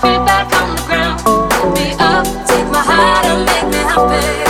feet back on the ground. Pick me up, take my heart and make me happy.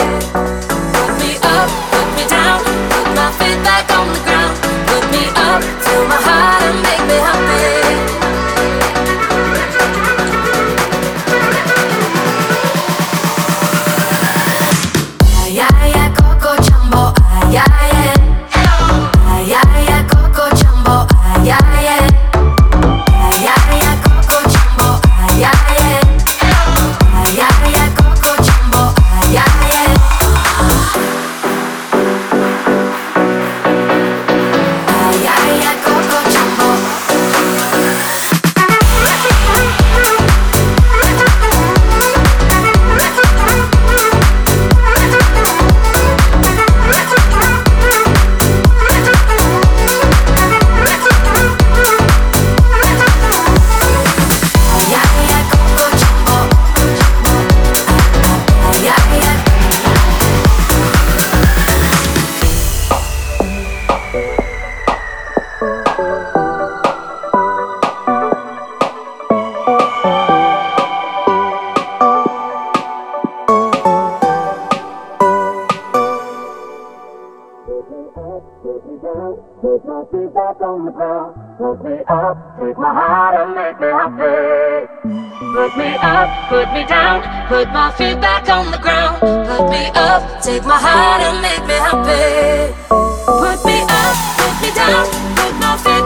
Put me up, put me down, put my feet back on the ground. Put me up, take my heart and make me happy. Put me up, put me down, put my feet back on the ground. Put me up, take my heart and make me happy. Put me up, put me down, put my feet